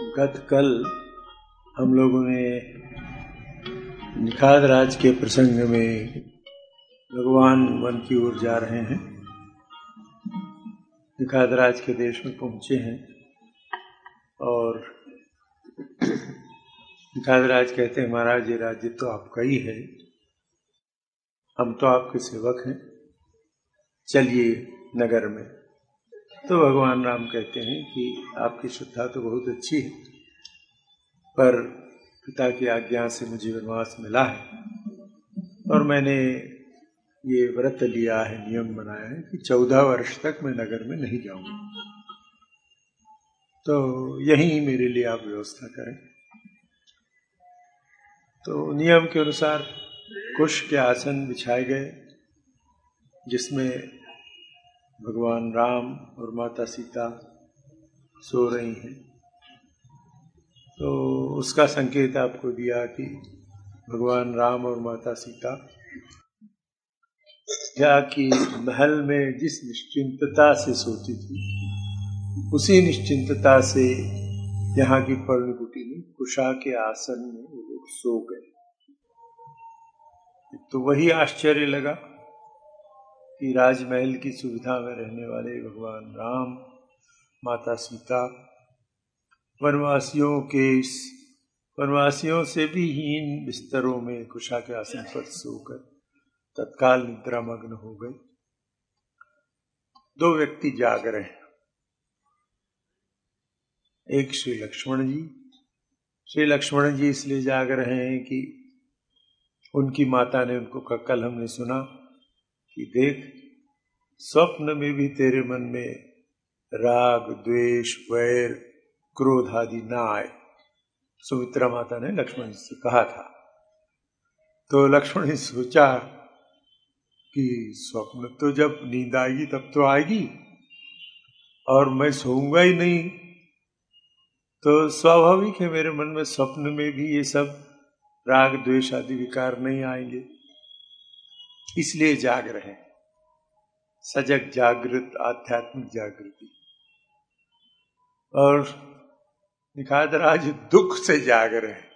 गत कल हम लोगों ने निखाद राज के प्रसंग में भगवान वन की ओर जा रहे हैं। निखाद राज के देश में पहुँचे हैं और निखाद राज कहते हैं, महाराज, ये राज्य तो आपका ही है। हम तो आपके सेवक हैं। चलिए नगर में। तो भगवान राम कहते हैं कि आपकी श्रद्धा तो बहुत अच्छी है, पर पिता की आज्ञा से मुझे वनवास मिला है और मैंने ये व्रत लिया है, नियम बनाया है कि चौदह वर्ष तक मैं नगर में नहीं जाऊँगा। तो यही मेरे लिए आप व्यवस्था करें। तो नियम के अनुसार कुश के आसन बिछाए गए, जिसमें भगवान राम और माता सीता सो रही हैं। तो उसका संकेत आपको दिया कि भगवान राम और माता सीता क्या कि महल में जिस निश्चिंतता से सोती थी, उसी निश्चिंतता से यहाँ की पर्णकुटी में कुशा के आसन में वो लोग सो गए। तो वही आश्चर्य लगा कि राजमहल की सुविधा में रहने वाले भगवान राम, माता सीता, वनवासियों के वनवासियों से भी हीन बिस्तरों में कुशा के आसन पर सोकर तत्काल निद्रा मग्न हो गए। दो व्यक्ति जाग रहे हैं। एक श्री लक्ष्मण जी। श्री लक्ष्मण जी इसलिए जाग रहे हैं कि उनकी माता ने उनको कल हमने सुना। कि देख, स्वप्न में भी तेरे मन में राग, द्वेष, वैर, क्रोध आदि ना आए। सुमित्रा माता ने लक्ष्मण से कहा था। तो लक्ष्मण ने सोचा कि स्वप्न तो जब नींद आएगी, तब तो आएगी, और मैं सोऊँगा ही नहीं। तो स्वाभाविक है, मेरे मन में स्वप्न में भी ये सब राग, द्वेष आदि विकार नहीं आएँगे। इसलिए जाग रहे हैं। सजग जागृत, आध्यात्मिक जागृति। और निखाद राज दुख से जाग रहे हैं।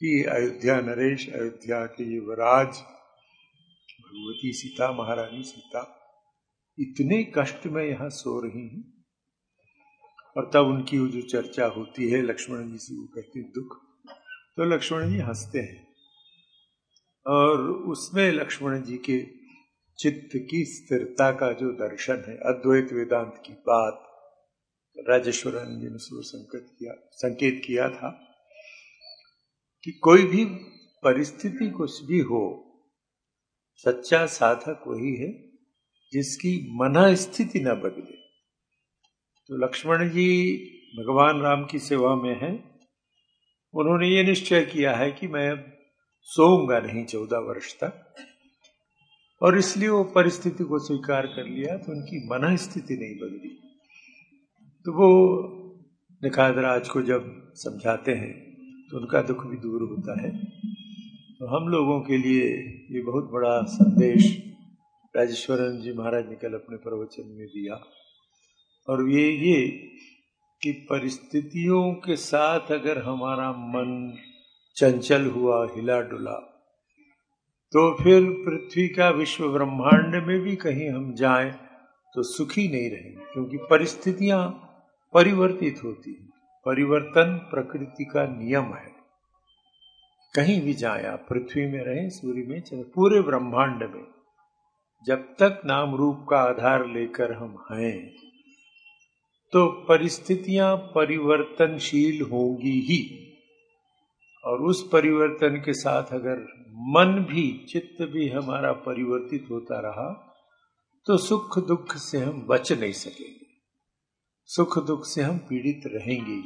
कि अयोध्या नरेश, अयोध्या के युवराज, भगवती सीता, महारानी सीता, इतने कष्ट में यहाँ सो रही हैं। और तब उनकी जो चर्चा होती है, लक्ष्मण जी से वो कहते दुख। तो लक्ष्मण जी हँसते हैं। और उसमें लक्ष्मण जी के चित्त की स्थिरता का जो दर्शन है, अद्वैत वेदांत की बात राजेश्वर जी ने संकेत किया संकेत किया था कि कोई भी परिस्थिति कुछ भी हो, सच्चा साधक वही है जिसकी मना स्थिति न बदले। तो लक्ष्मण जी भगवान राम की सेवा में हैं। उन्होंने ये निश्चय किया है कि मैं सोऊँगा नहीं चौदह वर्ष तक। और इसलिए वो परिस्थिति को स्वीकार कर लिया तो उनकी मन स्थिति नहीं बदली। तो वो निखाद राज को जब समझाते हैं तो उनका दुख भी दूर होता है। तो हम लोगों के लिए ये बहुत बड़ा संदेश राजेश्वरन जी महाराज ने कल अपने प्रवचन में दिया। और ये ये कि परिस्थितियों के साथ अगर हमारा मन चंचल हुआ हिला डुला। तो फिर पृथ्वी का विश्व ब्रह्मांड में भी कहीं हम जाएँ तो सुखी नहीं रहेंगे, क्योंकि परिस्थितियाँ परिवर्तित होती हैं। परिवर्तन प्रकृति का नियम है। कहीं भी जाए, आप पृथ्वी में रहें, सूर्य में चले पूरे ब्रह्मांड में, जब तक नाम रूप का आधार लेकर हम हैं तो परिस्थितियाँ परिवर्तनशील होंगी ही। और उस परिवर्तन के साथ अगर मन भी, चित्त भी हमारा परिवर्तित होता रहा तो सुख दुख से हम बच नहीं सकेंगे। सुख दुख से हम पीड़ित रहेंगे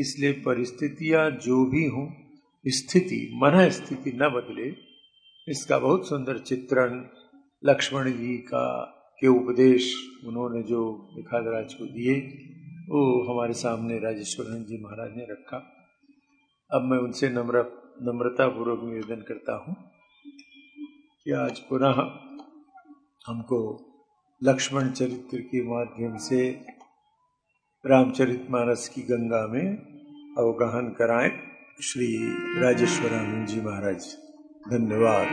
इसलिए परिस्थितियाँ जो भी हों, स्थिति, मन स्थिति न बदले, इसका बहुत सुंदर चित्रण लक्ष्मण जी का, के उपदेश उन्होंने जो निखादराज को दिए, वो हमारे सामने राजेश्वर जी महाराज ने रखा। अब मैं उनसे नम्र नम्रता पूर्वक निवेदन करता हूँ कि आज पुनः हमको लक्ष्मण चरित्र के माध्यम से रामचरितमानस की गंगा में अवगाहन कराएँ। श्री राजेश्वरानंद जी महाराज, धन्यवाद।